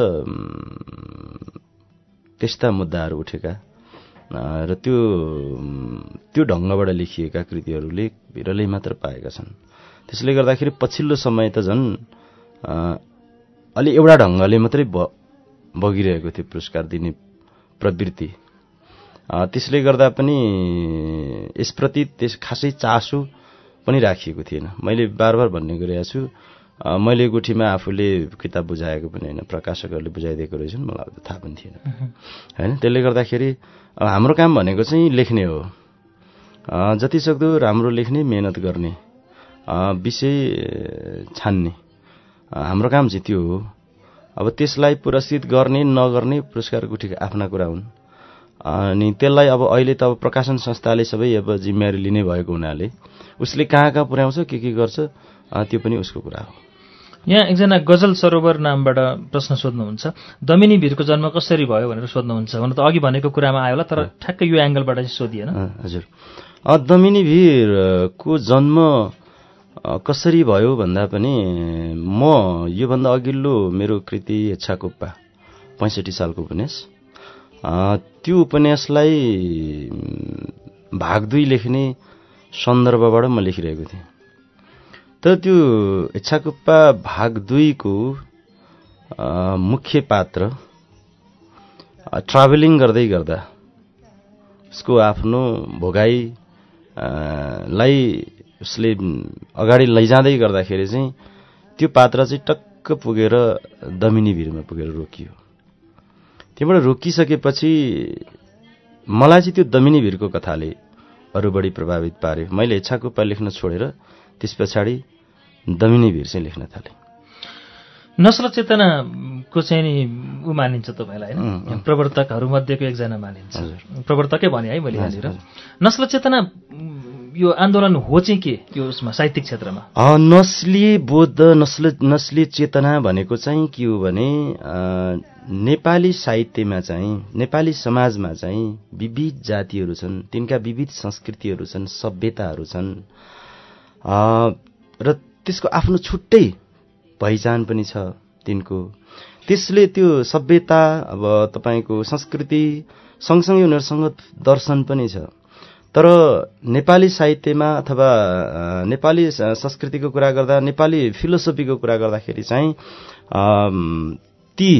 त्यस्ता मुद्दाहरू उठेका। र त्यो त्यो ढङ्गबाट लेखिएका कृतिहरूले विरलै मात्र पाएका छन्। त्यसले गर्दाखेरि पछिल्लो समय त झन् अलि एउटा ढङ्गले मात्रै ब बगिरहेको थियो पुरस्कार दिने प्रवृत्ति। त्यसले गर्दा पनि यसप्रति त्यस खासै चासो पनि राखिएको थिएन। मैले बार बार भन्ने गरेको छु मैले गुठीमा आफूले किताब बुझाएको पनि होइन प्रकाशकहरूले बुझाइदिएको रहेछन् मलाई त थाहा पनि थिएन। होइन त्यसले गर्दाखेरि हाम्रो काम भनेको चाहिँ लेख्ने हो। जति सक्दो राम्रो लेख्ने मेहनत गर्ने विषय छान्ने हाम्रो काम चाहिँ त्यो हो। अब त्यसलाई पुरस्कृत गर्ने नगर्ने पुरस्कार गुठीको आफ्ना कुरा हुन्। अनि त्यसलाई अब अहिले त अब प्रकाशन संस्थाले सबै अब जिम्मेवारी लिने भएको हुनाले उसले कहाँ कहाँ पुर्याउँछ के के गर्छ त्यो पनि उसको कुरा हो। यहाँ एकजना गजल सरोवर नामबाट प्रश्न सोध्नुहुन्छ। दमिनी भिरको जन्म कसरी भयो भनेर सोध्नुहुन्छ। हुन त अघि भनेको कुरामा आयो होला तर ठ्याक्कै यो एङ्गलबाट चाहिँ सोधिएन। हजुर। दमिनी भिरको जन्म कसरी भयो भन्दा पनि म योभन्दा अघिल्लो मेरो कृति इच्छाकुप्पा पैँसठी सालको उपन्यास। त्यो उपन्यासलाई भाग दुई लेख्ने सन्दर्भबाट म लेखिरहेको थिएँ। तर त्यो इच्छाकुप्पा भाग दुईको मुख्य पात्र ट्राभलिङ गर्दै गर्दा उसको आफ्नो भोगाई लाई उसले अगाडि लैजाँदै गर्दाखेरि चाहिँ त्यो पात्र चाहिँ टक्क पुगेर दमिनी भिरमा पुगेर रोकियो। त्यहाँबाट रोकिसकेपछि मलाई चाहिँ त्यो दमिनी भिरको कथाले अरू बढी प्रभावित पार्यो। मैले इच्छाकुप्पा लेख्न छोडेर त्यस पछाडि दमिनी भिर चाहिँ लेख्न थाले। नस्ल चेतनाको चाहिँ नि ऊ मानिन्छ तपाईँलाई होइन? प्रवर्तकहरूमध्येको एकजना मानिन्छ। प्रवर्तकै भने है मैले यहाँनिर नस्ल चेतना यो आन्दोलन हो चाहिँ के यो उसमा साहित्यिक क्षेत्रमा? नस्ली बोध नस्ल नस्ली चेतना भनेको चाहिँ के हो भने नेपाली साहित्यमा चाहिँ नेपाली समाजमा चाहिँ विविध जातिहरू छन् तिनका विविध संस्कृतिहरू छन् सभ्यताहरू छन्। र त्यसको आफ्नो छुट्टै पहिचान पनि छ तिनको। त्यसले त्यो सभ्यता अब तपाईँको संस्कृति सँगसँगै उनीहरूसँग दर्शन पनि छ। तर नेपाली साहित्यमा अथवा नेपाली संस्कृतिको कुरा गर्दा नेपाली फिलोसोफीको कुरा गर्दाखेरि चाहिँ ती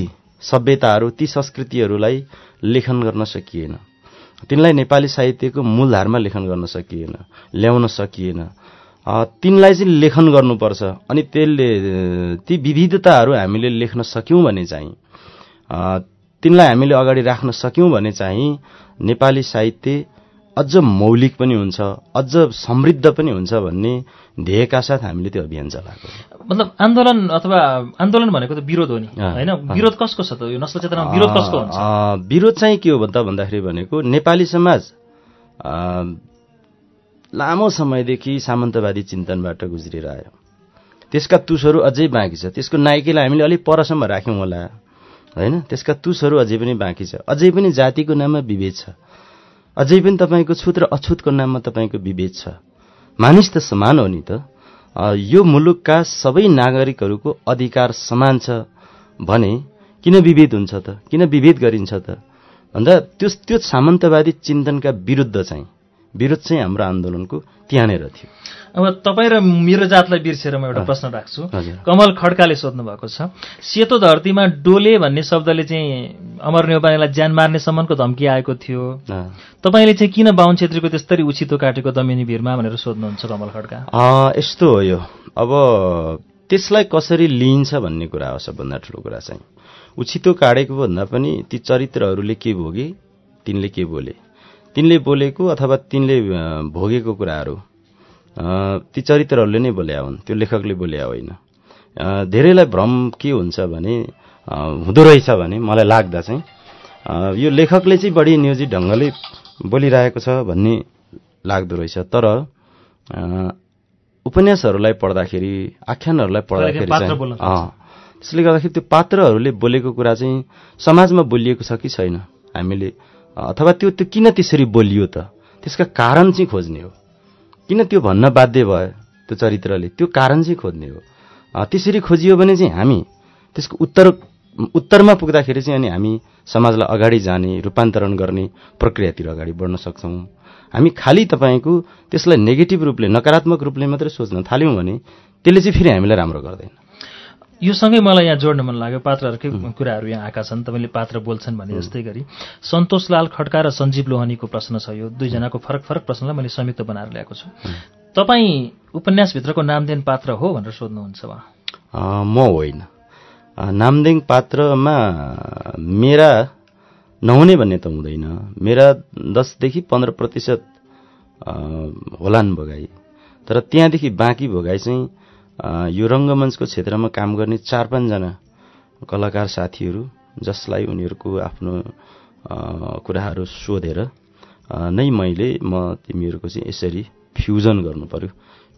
सभ्यताहरू ती संस्कृतिहरूलाई लेखन गर्न सकिएन। तिनलाई नेपाली साहित्यको मूलधारमा लेखन गर्न सकिएन ल्याउन सकिएन। तिनलाई चाहिँ लेखन गर्नुपर्छ। अनि त्यसले ती विविधताहरू हामीले लेख्न सक्यौँ भने चाहिँ तिनलाई हामीले अगाडि राख्न सक्यौँ भने चाहिँ नेपाली साहित्य अझ मौलिक पनि हुन्छ अझ समृद्ध पनि हुन्छ भन्ने ध्येयका साथ हामीले त्यो अभियान चलाएको मतलब आन्दोलन अथवा आन्दोलन भनेको त विरोध हो नि होइन? विरोध कसको छ त? यो नस्ल चेतनामा विरोध कसको हुन्छ? विरोध चाहिँ के हो भन्दा भन्दाखेरि भनेको नेपाली समाज लामो समयदेखि सामन्तवादी चिन्तनबाट गुज्रिरह्यो त्यसका तुसहरू अझै बाँकी छ। त्यसको नाइकीलाई हामीले अलिक परसम्म राख्यौँ होला। होइन? त्यसका तुसहरू अझै पनि बाँकी छ। अझै पनि जातिको नाममा विभेद छ। अझै पनि तपाईँको छुत र अछुतको नाममा तपाईँको विभेद छ। मानिस त समान हो नि त। यो मुलुकका सबै नागरिकहरूको अधिकार समान छ भने किन विभेद हुन्छ त? किन विभेद गरिन्छ त? भन्दा त्यो त्यो सामन्तवादी चिन्तनका विरुद्ध चाहिँ विरोध चाहिँ हाम्रो आन्दोलनको त्यहाँनिर थियो। अब तपाईँ र मेरो जातलाई बिर्सेर म एउटा प्रश्न राख्छु। कमल खड्काले सोध्नु भएको छ सेतो धरतीमा डोले भन्ने शब्दले चाहिँ अमर नेउपानेलाई ज्यान मार्ने सम्मको धम्की आएको थियो। तपाईँले चाहिँ किन बाहुन छेत्रीको त्यस्तरी उछितो काटेको दमिनी भिरमा भनेर सोध्नुहुन्छ कमल खड्का? यस्तो हो यो। अब त्यसलाई कसरी लिइन्छ भन्ने कुरा हो सबभन्दा ठुलो कुरा चाहिँ। उछितो काटेको भन्दा पनि ती चरित्रहरूले के भोगे तिनले के बोले? तिनले बोलेको अथवा तिनले भोगेको कुराहरू ती चरित्रहरूले नै बोल्या हुन् त्यो लेखकले बोल्या होइन। धेरैलाई भ्रम के हुन्छ भने हुँदो रहेछ भने मलाई लाग्दा चाहिँ यो लेखकले चाहिँ बढी नियोजित ढङ्गले बोलिरहेको छ भन्ने लाग्दो रहेछ। तर उपन्यासहरूलाई पढ्दाखेरि आख्यानहरूलाई पढ्दाखेरि चाहिँ त्यसले गर्दाखेरि त्यो पात्रहरूले बोलेको कुरा चाहिँ समाजमा बोलिएको छ कि छैन? हामीले अथवा त्यो त्यो किन त्यसरी बोलियो त? त्यसका कारण चाहिँ खोज्ने हो। किन त्यो भन्न बाध्य भयो त्यो चरित्रले? त्यो कारण चाहिँ खोज्ने हो। त्यसरी खोजियो भने चाहिँ हामी त्यसको उत्तर उत्तरमा पुग्दाखेरि चाहिँ अनि हामी समाजलाई अगाडि जाने रूपान्तरण गर्ने प्रक्रियातिर अगाडि बढ्न सक्छौँ। हामी खालि तपाईँको त्यसलाई नेगेटिभ रूपले नकारात्मक रूपले मात्रै सोच्न थाल्यौँ भने त्यसले चाहिँ फेरि हामीलाई राम्रो गर्दैन। यो सँगै मलाई यहाँ जोड्न मन लाग्यो। पात्रहरूकै कुराहरू यहाँ आएका छन् तपाईँले पात्र बोल्छन् भने जस्तै गरी। सन्तोषलाल खड्का र सञ्जीव लोहनीको प्रश्न छ यो। दुईजनाको फरक फरक प्रश्नलाई मैले संयुक्त बनाएर ल्याएको छु। तपाईँ उपन्यासभित्रको नामदेन पात्र हो भनेर सोध्नुहुन्छ उहाँ। म होइन। नामदेङ पात्रमा मेरा नहुने भन्ने त हुँदैन। मेरा दसदेखि पन्ध्र प्रतिशत होलान् भोगाई। तर त्यहाँदेखि बाँकी भोगाई चाहिँ यो रङ्गमञ्चको क्षेत्रमा काम गर्ने चार पाँचजना कलाकार साथीहरू जसलाई उनीहरूको आफ्नो कुराहरू सोधेर नै मैले म तिमीहरूको चाहिँ यसरी फ्युजन गर्नु पर्यो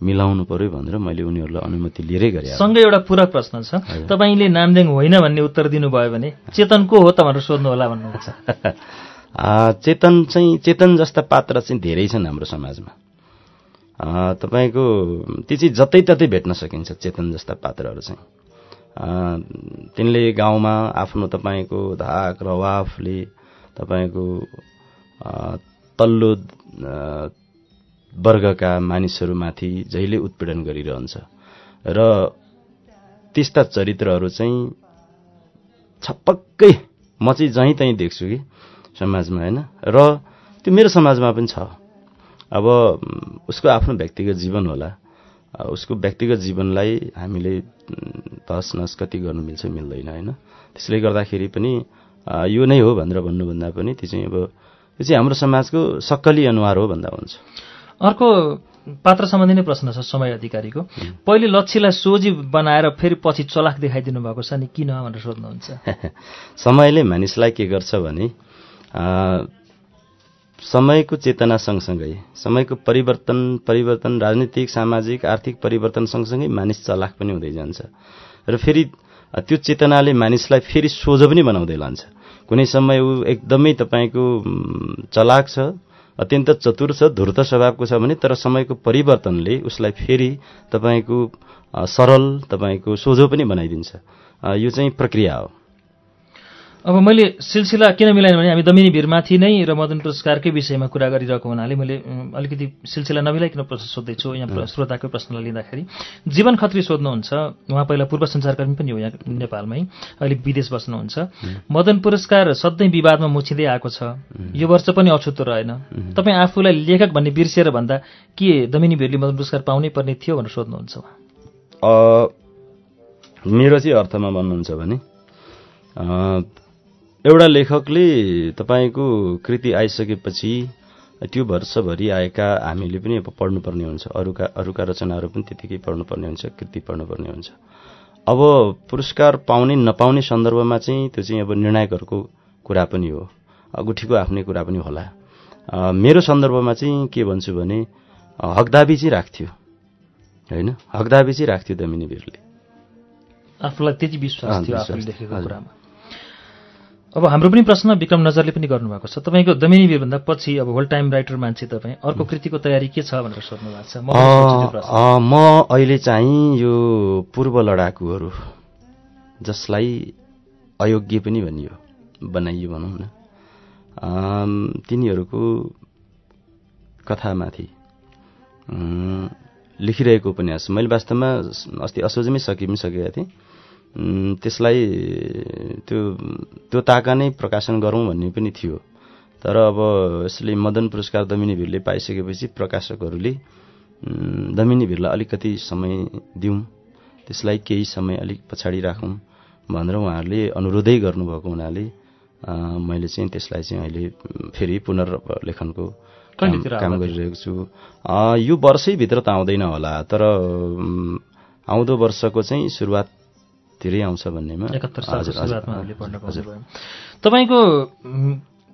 मिलाउनु पर्यो भनेर मैले उनीहरूलाई अनुमति लिएरै गरेँ सँगै एउटा पूरक प्रश्न छ। तपाईँले नामदेङ होइन भन्ने उत्तर दिनुभयो भने चेतन को हो त भनेर सोध्नु होला भन्नुहुन्छ? चेतन चाहिँ चेतन जस्ता पात्र चाहिँ धेरै छन् हाम्रो समाजमा। तपाईँको ती चाहिँ जतै ततै भेट्न सकिन्छ चेतन जस्ता पात्रहरू चाहिँ। तिनले गाउँमा आफ्नो तपाईँको धाक रवाफले तपाईँको तल्लो वर्गका मानिसहरूमाथि जहिले उत्पीडन गरिरहन्छ। र त्यस्ता चरित्रहरू चाहिँ छपक्कै म चाहिँ जहीँ तहीँ देख्छु कि समाजमा होइन? र त्यो मेरो समाजमा पनि छ। अब उसको आफ्नो व्यक्तिगत जीवन होला। उसको व्यक्तिगत जीवनलाई हामीले तहस नस कति गर्नु मिल्छ मिल्दैन होइन? त्यसले गर्दाखेरि पनि यो नै हो भनेर भन्नुभन्दा पनि त्यो चाहिँ अब त्यो चाहिँ हाम्रो समाजको सक्कली अनुहार हो भन्दा हुन्छ। अर्को पात्र सम्बन्धी नै प्रश्न छ समय अधिकारीको। पहिले लक्ष्यलाई सोझी बनाएर फेरि पछि चलाख देखाइदिनु भएको छ नि किन भनेर सोध्नुहुन्छ? समयले मानिसलाई के गर्छ भने समयको चेतना सँगसँगै समयको परिवर्तन परिवर्तन राजनीतिक सामाजिक आर्थिक परिवर्तन सँगसँगै मानिस चलाक पनि हुँदै जान्छ। र फेरि त्यो चेतनाले मानिसलाई फेरि सोझो पनि बनाउँदै लान्छ। कुनै समय ऊ एकदमै तपाईँको चलाक छ अत्यन्त चतुर छ धूर्त स्वभावको छ भने तर समयको परिवर्तनले उसलाई फेरि तपाईँको सरल तपाईँको सोझो पनि बनाइदिन्छ। यो चाहिँ प्रक्रिया हो। अब मैले सिलसिला किन मिलाएन भने हामी दमिनी भिरमाथि नै र मदन पुरस्कारकै विषयमा कुरा गरिरहेको हुनाले मैले अलिकति सिलसिला नमिलाइकन प्रश्न सोध्दैछु यहाँ श्रोताकै प्रश्नलाई लिँदाखेरि। जीवन खत्री सोध्नुहुन्छ उहाँ पहिला पूर्व सञ्चारकर्मी पनि हो यहाँ नेपालमै अहिले विदेश बस्नुहुन्छ। मदन पुरस्कार सधैँ विवादमा मुछिँदै आएको छ। यो वर्ष पनि अछुतो रहेन। तपाईँ आफूलाई लेखक भन्ने बिर्सिएर भन्दा के दमिनी भिरले मदन पुरस्कार पाउनै पर्ने थियो भनेर सोध्नुहुन्छ उहाँ? मेरो चाहिँ अर्थमा भन्नुहुन्छ भने एउटा लेखकले तपाईँको कृति आइसकेपछि त्यो वर्षभरि आएका हामीले पनि अब पढ्नुपर्ने हुन्छ। अरूका अरूका रचनाहरू पनि त्यतिकै पढ्नुपर्ने हुन्छ कृति पढ्नुपर्ने हुन्छ। अब पुरस्कार पाउने नपाउने सन्दर्भमा चाहिँ त्यो चाहिँ अब निर्णायकहरूको कुरा पनि हो। गुठीको आफ्नै कुरा पनि होला। मेरो सन्दर्भमा चाहिँ के भन्छु भने हकदाबी चाहिँ राख्थ्यो। होइन? हकदाबी चाहिँ राख्थ्यो दमिनी वीरले आफूलाई त्यति विश्वास थियो आफूले हजुर। कुरामा। अब हाम्रो पनि प्रश्न विक्रम नजरले पनि गर्नुभएको छ। तपाईँको दमिनी वीरभन्दा पछि अब होल टाइम राइटर मान्छे तपाईँ। अर्को कृतिको तयारी के छ भनेर सोध्नु भएको छ। म अहिले चाहिँ यो पूर्व लडाकुहरू जसलाई अयोग्य पनि भनियो बनाइयो भनौँ न। तिनीहरूको कथामाथि लेखिरहेको उपन्यास। मैले वास्तवमा अस्ति असोजमै सकि पनि सकेका थिएँ। त्यसलाई त्यो त्यो ताका नै प्रकाशन गरौँ भन्ने पनि थियो। तर अब यसले मदन पुरस्कार दमिनी भिरले पाइसकेपछि प्रकाशकहरूले दमिनी भिरलाई अलिकति समय दिउँ त्यसलाई केही समय अलिक पछाडि राखौँ भनेर उहाँहरूले अनुरोधै गर्नुभएको हुनाले मैले चाहिँ त्यसलाई चाहिँ अहिले फेरि पुनर्लेखनको काम गरिरहेको छु। यो वर्षैभित्र त आउँदैन होला तर आउँदो वर्षको चाहिँ सुरुवाततिरै आउँछ भन्नेमा तपाईँको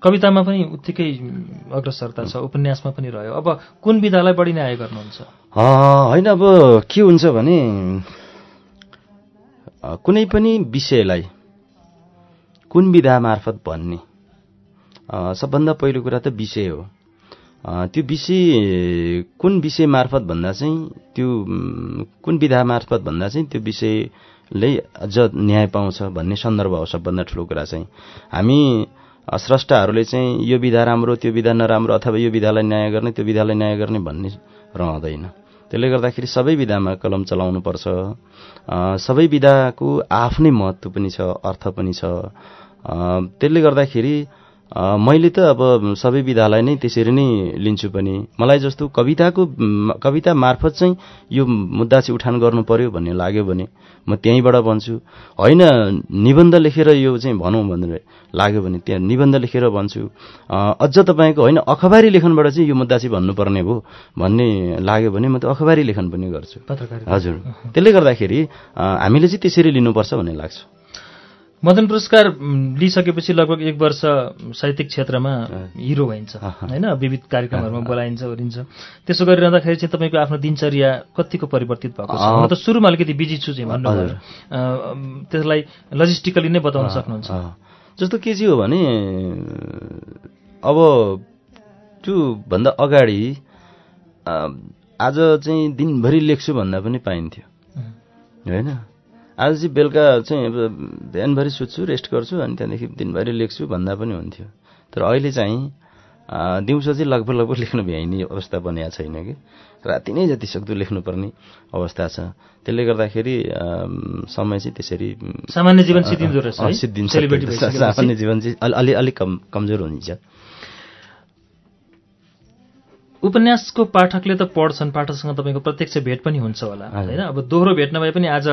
कवितामा पनि उत्तिकै अग्रसरता छ उपन्यासमा पनि रह्यो। अब कुन विधालाई बढी न्याय गर्नुहुन्छ? होइन अब के हुन्छ भने कुनै पनि विषयलाई कुन विधा मार्फत भन्ने सबभन्दा पहिलो कुरा त विषय हो। त्यो विषय कुन विषय मार्फत भन्दा चाहिँ त्यो कुन विधा मार्फत भन्दा चाहिँ त्यो विषयले अझ न्याय पाउँछ भन्ने सन्दर्भ हो सबभन्दा ठुलो कुरा चाहिँ। हामी स्रष्टाहरूले चाहिँ यो विधा राम्रो त्यो विधा नराम्रो अथवा यो विधालाई न्याय गर्ने त्यो विधालाई न्याय गर्ने भन्ने रहँदैन। त्यसले गर्दाखेरि सबै विधामा कलम चलाउनुपर्छ। सबै विधाको आफ्नै महत्त्व पनि छ अर्थ पनि छ। त्यसले गर्दाखेरि मैले त अब सबै विधालाई नै त्यसरी नै लिन्छु पनि। मलाई जस्तो कविताको कविता मार्फत चाहिँ यो मुद्दा चाहिँ उठान गर्नु पर्यो भन्ने लाग्यो भने म त्यहीँबाट भन्छु। होइन निबन्ध लेखेर यो चाहिँ भनौँ भनेर लाग्यो भने त्यहाँ निबन्ध लेखेर भन्छु। अझ तपाईँको होइन अखबारी लेखनबाट चाहिँ यो मुद्दा चाहिँ भन्नुपर्ने भयो भन्ने लाग्यो भने म त अखबारी लेखन पनि गर्छु। हजुर। त्यसले गर्दाखेरि हामीले चाहिँ त्यसरी लिनुपर्छ भन्ने लाग्छ। मदन पुरस्कार लिइसकेपछि लगभग एक वर्ष साहित्यिक क्षेत्रमा हिरो भइन्छ होइन? विविध कार्यक्रमहरूमा बोलाइन्छ ओरिन्छ। त्यसो गरिरहँदाखेरि चाहिँ तपाईँको आफ्नो दिनचर्या कतिको परिवर्तित भएको छ? म त सुरुमा अलिकति बिजी छु चाहिँ उम्, त्यसलाई लजिस्टिकली नै बताउन सक्नुहुन्छ। जस्तो के चाहिँ हो भने अब त्यो भन्दा अगाडि आज चाहिँ दिनभरि लेख्छु भन्दा पनि पाइन्थ्यो। होइन? आज चाहिँ बेलुका चाहिँ अब बिहानभरि सुत्छु रेस्ट गर्छु अनि त्यहाँदेखि दिनभरि लेख्छु भन्दा पनि हुन्थ्यो। तर अहिले चाहिँ दिउँसो चाहिँ लगभग लगभग लेख्न भ्याइने अवस्था बनिएको छैन कि। राति नै जति सक्दो लेख्नुपर्ने अवस्था छ। त्यसले गर्दाखेरि समय चाहिँ त्यसरी सामान्य जीवन सिद्धिन्छ। सामान्य जीवन चाहिँ अलि अलिक कम कमजोर हुन्छ। उपन्यासको पाठकले त पढ्छन् पाठकसँग तपाईँको प्रत्यक्ष भेट पनि हुन्छ होला। होइन? अब दोहोरो भेट नभए पनि आज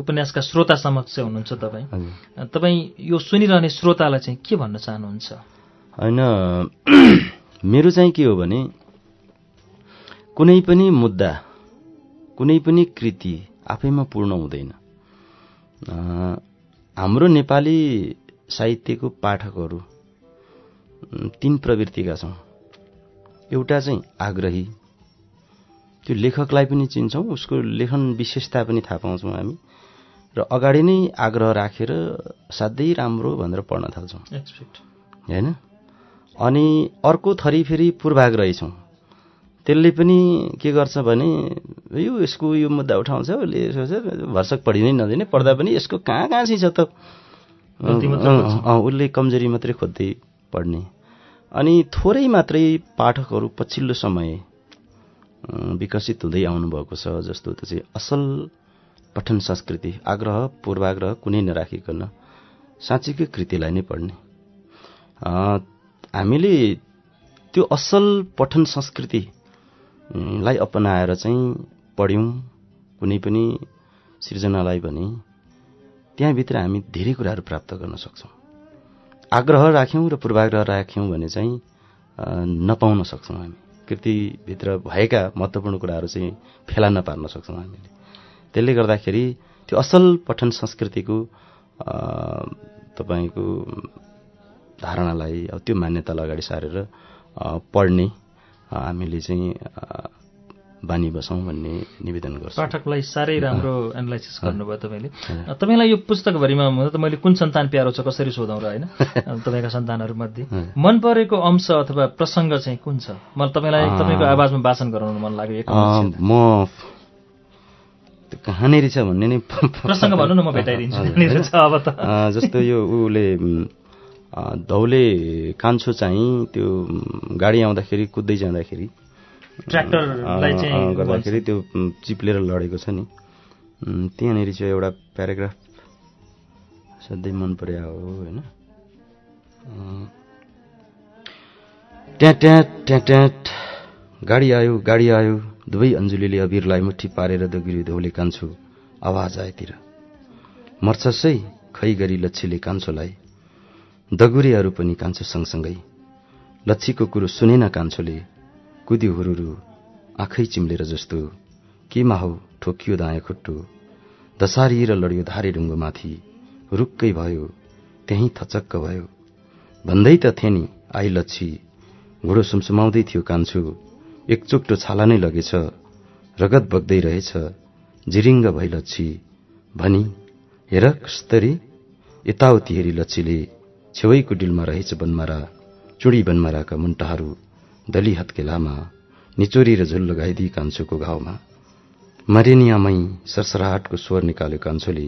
उपन्यासका श्रोता समक्ष हुनुहुन्छ तपाईँ। तपाईँ यो सुनिरहने श्रोतालाई चाहिँ के भन्न चाहनुहुन्छ? होइन मेरो चाहिँ के हो भने कुनै पनि मुद्दा कुनै पनि कृति आफैमा पूर्ण हुँदैन। हाम्रो नेपाली साहित्यको पाठकहरू तीन प्रवृत्तिका छौँ एउटा चाहिँ आग्रही। त्यो लेखकलाई पनि चिन्छौँ उसको लेखन विशेषता पनि थाहा पाउँछौँ हामी। र अगाडि नै आग्रह राखेर साध्यै राम्रो भनेर पढ्न थाल्छौँ। एक्सपेक्ट होइन? अनि अर्को थरी फेरि पूर्वाग्रही छौँ त्यसले पनि के गर्छ भने यो यसको यो मुद्दा उठाउँछ उसले भर्सक पढिनै नदिने पढ्दा पनि यसको कहाँ कहाँ चाहिँ छ त उसले कमजोरी मात्रै खोज्दै पढ्ने। अनि थोरै मात्रै पाठकहरू पछिल्लो समय विकसित हुँदै आउनुभएको छ जस्तो त चाहिँ असल पठन संस्कृति आग्रह पूर्वाग्रह कुनै नराखिकन साँच्चीकै कृतिलाई नै पढ्ने। हामीले त्यो असल पठन संस्कृति अँ, लाई अपनाएर चाहिँ पढ्यौँ कुनै पनि सृजनालाई भने त्यहाँभित्र हामी धेरै कुराहरू प्राप्त गर्न सक्छौँ। आग्रह राख्यौँ र पूर्वाग्रह राख्यौँ भने चाहिँ नपाउन सक्छौँ हामी। कृतिभित्र भएका महत्त्वपूर्ण कुराहरू चाहिँ फेला नपार्न सक्छौँ हामीले। त्यसले गर्दाखेरि त्यो असल पठन संस्कृतिको तपाईँको धारणालाई अब त्यो मान्यतालाई अगाडि सारेर पढ्ने हामीले चाहिँ बानी बसौँ भन्ने निवेदन गर्छु। पाठकलाई साह्रै राम्रो एनालाइसिस गर्नुभयो तपाईँले। तपाईँलाई यो पुस्तकभरिमा त मैले कुन सन्तान प्यारो छ कसरी सोधौँ र होइन? तपाईँका सन्तानहरूमध्ये मन परेको अंश अथवा प्रसङ्ग चाहिँ कुन छ? मलाई तपाईँलाई तपाईँको आवाजमा वाचन गराउनु मन लाग्यो म कहाँनिर छ भन्ने नै प्रसङ्ग भन्नु न म भेटाइदिन्छु अब त। जस्तो यो अ, धौले कान्छो चाहिँ त्यो गाडी आउँदाखेरि कुद्दै जाँदाखेरि ट्र्याक्टरलाई चाहिँ गर्दाखेरि त्यो चिप्लेर लडेको छ नि। त्यहाँनिर चाहिँ एउटा प्याराग्राफ सधैँ मन पर्या हो होइन? ट्याँ ट्याँ ट्याँ ट्याँ गाडी आयो गाडी आयो। दुवै अञ्जुलीले अबिरलाई मुठी पारेर दगिरी धौले कान्छु आवाज आएतिर। मर्छसै खै गरी लच्छीले कान्छोलाई। दगुरेहरू पनि कान्छो सँगसँगै। लच्छीको कुरो सुनेन कान्छोले। कुद्यो हुरुरु आँखै चिम्लेर जस्तो केमा हौ ठोकियो दायाँ खुट्टो। दसारिएर लड्यो धारे ढुङ्गोमाथि रुक्कै भयो त्यहीँ थचक्क भयो। भन्दै त थिए नि आई लच्छी घोडो सुमसुमाउँदै थियो कान्छु एकचोक्टो छाला नै लगेछ रगत बग्दै रहेछ जिरिङ्ग भई लच्छी भनी हेर कस्तरी यताउति हेरी लच्छीले छेउैको डिलमा रहेछ बनमारा चुडी बनमाराका मुन्टाहरू। दली हत्केलामा निचोरी र झुल लगाइदिई कान्छोको घाउमा मरेनियामै सरसराहटको स्वर निकाल्यो कान्छोले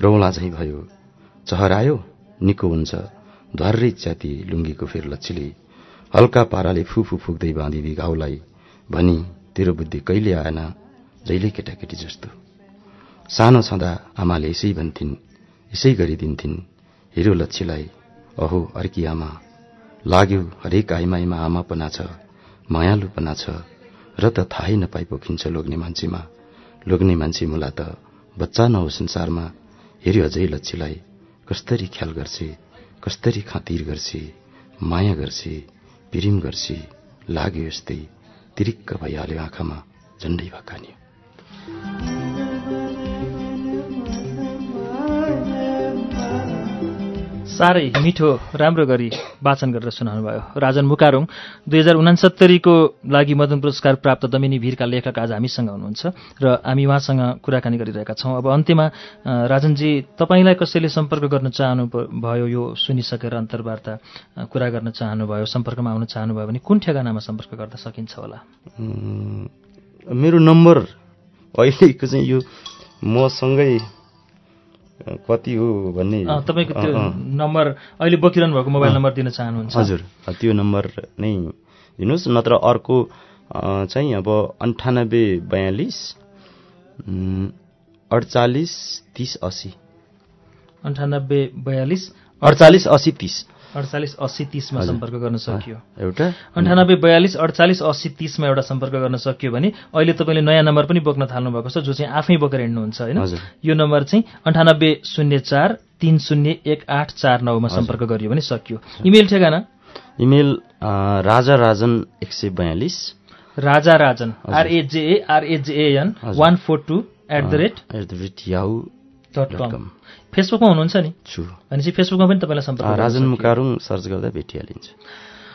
रौला झैँ भयो चहरायो निको हुन्छ ध्वार्रै च्याती लुङ्गीको फेर लच्छीले हल्का पाराले फुफु फुक्दै बाँधिदी घाउलाई भनी तेरो बुद्धि कहिले आएन? जहिले केटाकेटी जस्तो। सानो छँदा आमाले यसै भन्थिन् यसै गरिदिन्थिन् हेऱ्यो लच्छीलाई अहो अर्की आमा लाग्यो हरेक आइमाईमा आमापना छ मायालुपना छ र त थाहै नपाइ पोखिन्छ लोग्ने मान्छेमा। लोग्ने मान्छे मुला त बच्चा नहो संसारमा। हेऱ्यो अझै लच्छीलाई कस्तरी ख्याल गर्छे कस्तरी खातिर गर्छे माया गर्छे पिरिम गर्छे लाग्यो यस्तै तिरिक्क भइहाल्यो आँखामा झण्डै भकानियो। साह्रै मिठो राम्रो गरी वाचन गरेर सुनाउनु भयो राजन मुकारुङ दुई हजार उनासत्तरीको लागि मदन पुरस्कार प्राप्त दमिनी भिरका लेखक आज हामीसँग हुनुहुन्छ र हामी उहाँसँग कुराकानी गरिरहेका छौँ। अब अन्त्यमा राजनजी तपाईँलाई कसैले सम्पर्क गर्न चाहनु भयो यो सुनिसकेर अन्तर्वार्ता कुरा गर्न चाहनुभयो सम्पर्कमा आउन चाहनुभयो भने कुन ठेगानामा सम्पर्क गर्न सकिन्छ होला? मेरो नम्बर अहिलेको चाहिँ यो मसँगै कति हो भन्ने तपाईँको त्यो नम्बर अहिले बोकिरहनु भएको मोबाइल नम्बर दिन चाहनुहुन्छ। हजुर। त्यो नम्बर नै दिनुहोस् नत्र अर्को चाहिँ अब अन्ठानब्बे बयालिस अडचालिस तिस असी। अन्ठानब्बे बयालिस। अडचालिस असी तिस। अडचालिस अस्सी तिसमा सम्पर्क गर्न सकियो। एउटा। अन्ठानब्बे बयालिस अडचालिस अस्सी तिसमा एउटा सम्पर्क गर्न सकियो भने अहिले तपाईँले नयाँ नम्बर पनि बोक्न थाल्नु भएको छ जो चाहिँ आफै बोकेर हिँड्नुहुन्छ होइन। यो नम्बर चाहिँ अन्ठानब्बे शून्य चार तिन शून्य एक आठ चार नौमा सम्पर्क गरियो भने सकियो। इमेल ठेगाना? इमेल राजा राजन एक सय बयालिस। Raja Rajan R A J A R A J A N one four two at the rate at the rate Yahoo dot com. Com फेसबुकमा हुनुहुन्छ नि? छु भनेपछि फेसबुकमा पनि तपाईँलाई सम्पर्क राजन। मुकारुङ सर्च गर्दा भेटिहालिन्छ।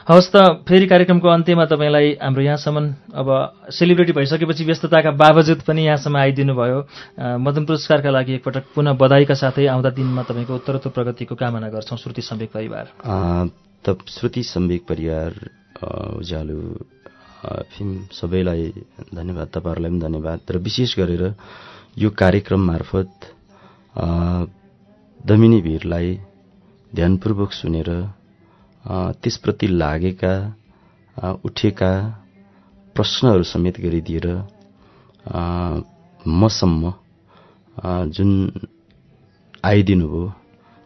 हवस् त फेरि कार्यक्रमको अन्त्यमा तपाईँलाई हाम्रो यहाँसम्म अब सेलिब्रेटी भइसकेपछि व्यस्तताका बावजुद पनि यहाँसम्म आइदिनु भयो मदन पुरस्कारका लागि एकपटक पुनः बधाईका साथै आउँदा दिनमा तपाईँको उत्तरोत्तर प्रगतिको कामना गर्छौँ श्रुति सम्वेक परिवार। त श्रुति सम्वेक परिवार उज्यालो फिल्म सबैलाई धन्यवाद तपाईँहरूलाई पनि धन्यवाद। र विशेष गरेर यो कार्यक्रम मार्फत दमिनी भिरलाई ध्यानपूर्वक सुनेर त्यसप्रति लागेका उठेका प्रश्नहरू समेत गरिदिएर मसम्म जुन आइदिनुभयो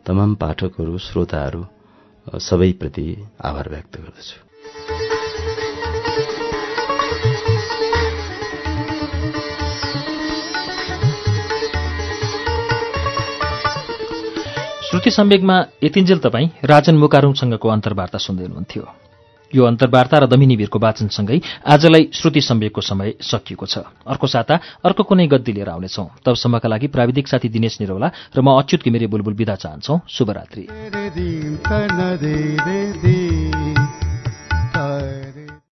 तमाम पाठकहरू श्रोताहरू सबैप्रति आभार व्यक्त गर्दछु। श्रुति सम्वेकमा यतिन्जेल तपाईँ राजन मुकारुङसँगको अन्तर्वार्ता सुन्दै हुनुहुन्थ्यो। यो अन्तर्वार्ता र दमिनी वीरको वाचनसँगै आजलाई श्रुति सम्वेकको समय सकिएको छ। अर्को साता अर्को कुनै गद्दी लिएर आउनेछौँ। तबसम्मका लागि प्राविधिक साथी दिनेश निरौला र म अच्युत घिमिरे बुलबुल विदा चाहन्छौ। शुभरात्री।